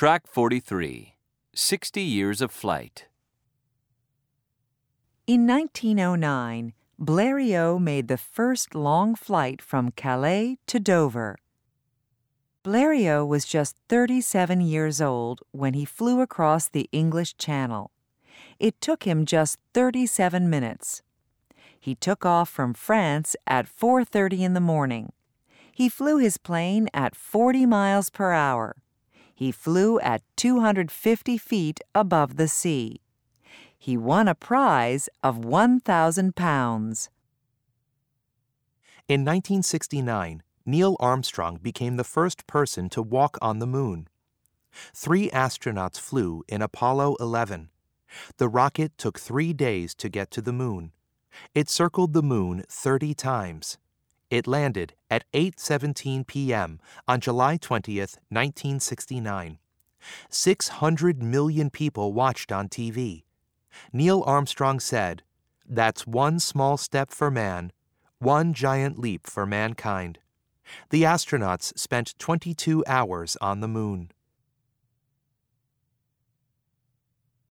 Track 43 60 Years of Flight. In 1909, Blériot made the first long flight from Calais to Dover. Blériot was just 37 years old when he flew across the English Channel. It took him just 37 minutes. He took off from France at 4:30 in the morning. He flew his plane at 40 miles per hour. He flew at 250 feet above the sea. He won a prize of 1,000 pounds. In 1969, Neil Armstrong became the first person to walk on the moon. Three astronauts flew in Apollo 11. The rocket took three days to get to the moon. It circled the moon 30 times. It landed at 8:17 p.m. on July 20th, 1969. 600 million people watched on TV. Neil Armstrong said, "That's one small step for man, one giant leap for mankind." The astronauts spent 22 hours on the moon.